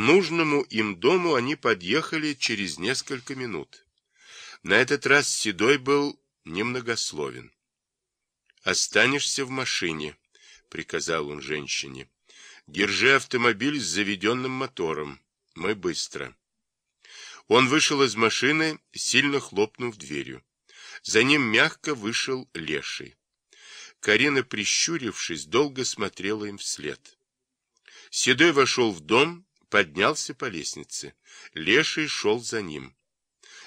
нужному им дому они подъехали через несколько минут. На этот раз Седой был немногословен. «Останешься в машине», — приказал он женщине. «Держи автомобиль с заведенным мотором. Мы быстро». Он вышел из машины, сильно хлопнув дверью. За ним мягко вышел леший. Карина, прищурившись, долго смотрела им вслед. Седой вошел в дом, поднялся по лестнице. Леший шел за ним.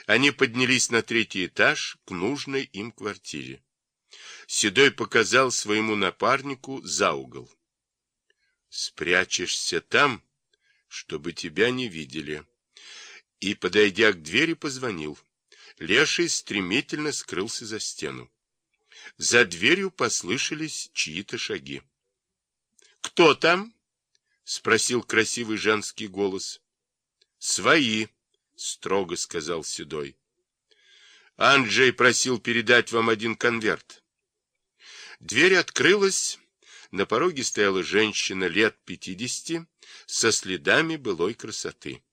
Они поднялись на третий этаж к нужной им квартире. Седой показал своему напарнику за угол. «Спрячешься там, чтобы тебя не видели». И, подойдя к двери, позвонил. Леший стремительно скрылся за стену. За дверью послышались чьи-то шаги. «Кто там?» — спросил красивый женский голос. «Свои», — строго сказал Седой. «Анджей просил передать вам один конверт». Дверь открылась. На пороге стояла женщина лет пятидесяти со следами былой красоты.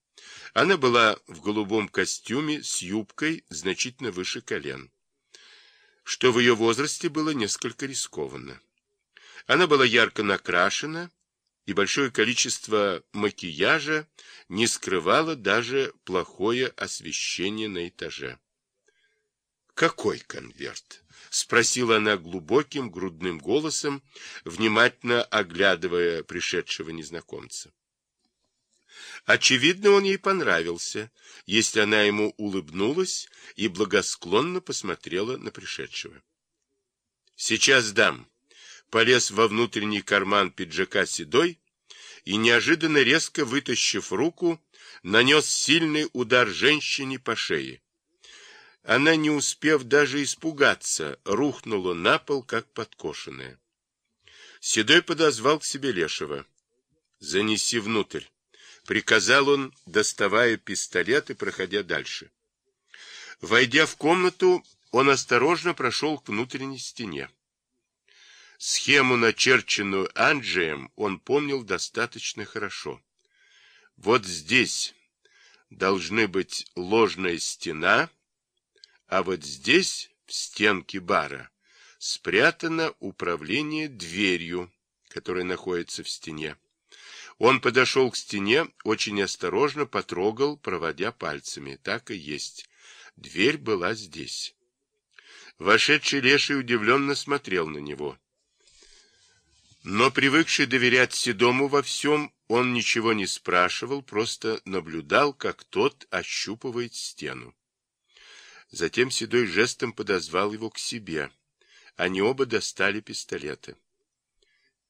Она была в голубом костюме с юбкой значительно выше колен, что в ее возрасте было несколько рискованно. Она была ярко накрашена, и большое количество макияжа не скрывало даже плохое освещение на этаже. «Какой конверт?» — спросила она глубоким грудным голосом, внимательно оглядывая пришедшего незнакомца. Очевидно, он ей понравился, если она ему улыбнулась и благосклонно посмотрела на пришедшего. «Сейчас дам». Полез во внутренний карман пиджака седой и, неожиданно резко вытащив руку, нанес сильный удар женщине по шее. Она, не успев даже испугаться, рухнула на пол, как подкошенная. Седой подозвал к себе Лешего. «Занеси внутрь» приказал он, доставая пистолет и проходя дальше. Войдя в комнату, он осторожно прошел к внутренней стене. Схему, начерченную Анджием, он помнил достаточно хорошо. Вот здесь должны быть ложная стена, а вот здесь, в стенке бара, спрятано управление дверью, которая находится в стене. Он подошел к стене, очень осторожно потрогал, проводя пальцами. Так и есть. Дверь была здесь. Вошедший леший удивленно смотрел на него. Но, привыкший доверять Седому во всем, он ничего не спрашивал, просто наблюдал, как тот ощупывает стену. Затем Седой жестом подозвал его к себе. Они оба достали пистолеты.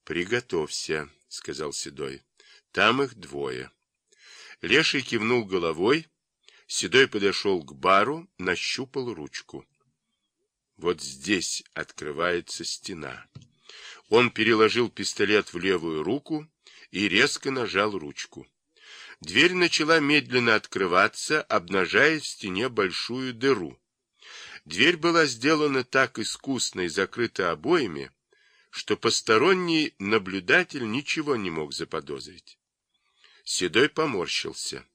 «Приготовься», — сказал Седой. Там их двое. Леший кивнул головой. Седой подошел к бару, нащупал ручку. Вот здесь открывается стена. Он переложил пистолет в левую руку и резко нажал ручку. Дверь начала медленно открываться, обнажая в стене большую дыру. Дверь была сделана так искусно и закрыта обоями, что посторонний наблюдатель ничего не мог заподозрить. Седой поморщился.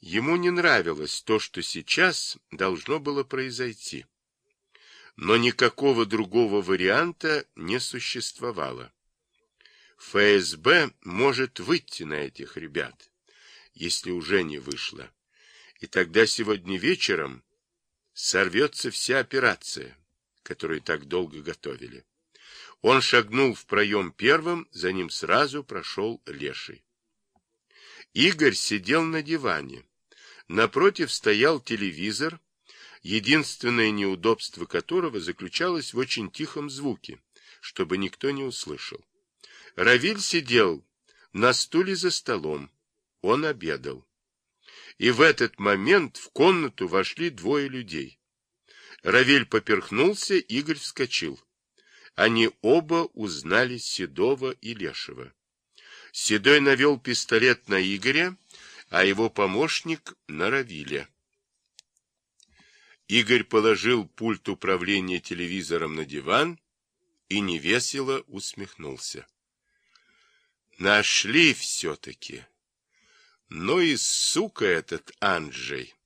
Ему не нравилось то, что сейчас должно было произойти. Но никакого другого варианта не существовало. ФСБ может выйти на этих ребят, если уже не вышло. И тогда сегодня вечером сорвется вся операция, которую так долго готовили. Он шагнул в проем первым, за ним сразу прошел леший. Игорь сидел на диване. Напротив стоял телевизор, единственное неудобство которого заключалось в очень тихом звуке, чтобы никто не услышал. Равиль сидел на стуле за столом. Он обедал. И в этот момент в комнату вошли двое людей. Равиль поперхнулся, Игорь вскочил. Они оба узнали Седова и Лешего. Седой навел пистолет на Игоря, а его помощник на Равиля. Игорь положил пульт управления телевизором на диван и невесело усмехнулся. Нашли все-таки. Ну и сука этот Анджей.